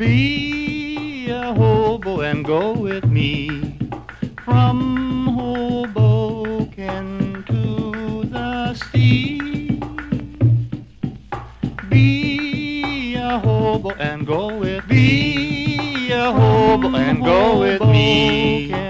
Be a hobo and go with me. From Hoboken to the sea. Be a hobo and go with Be a hobo and go with me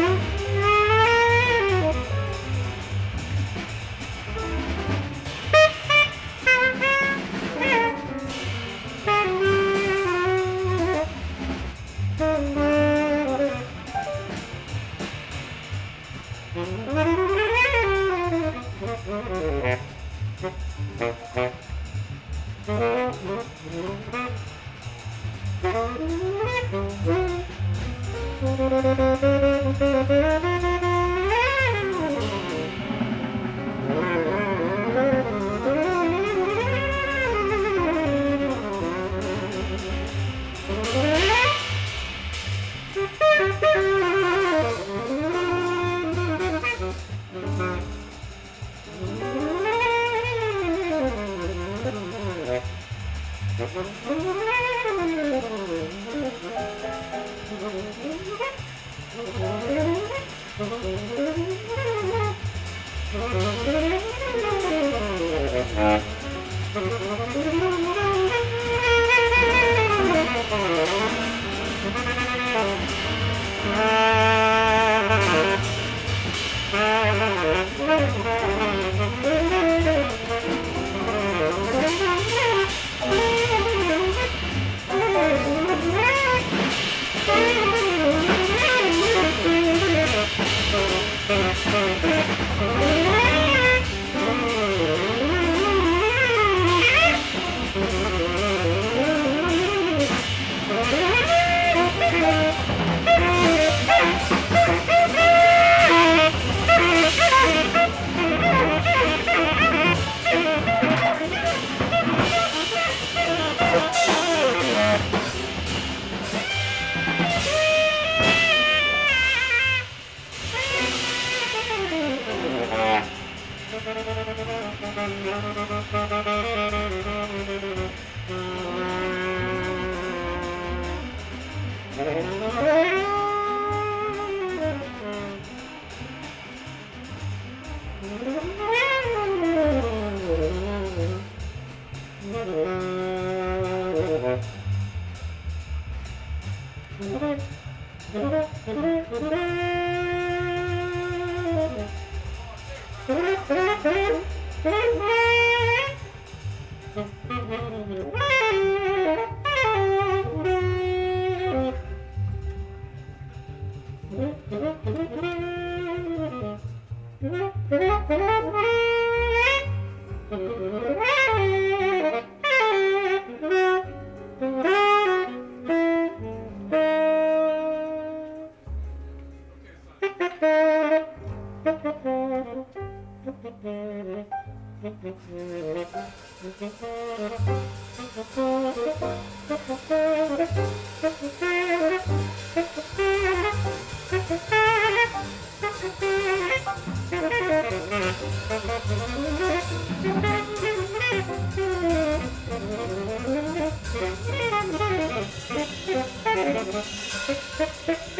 Ha ha ha!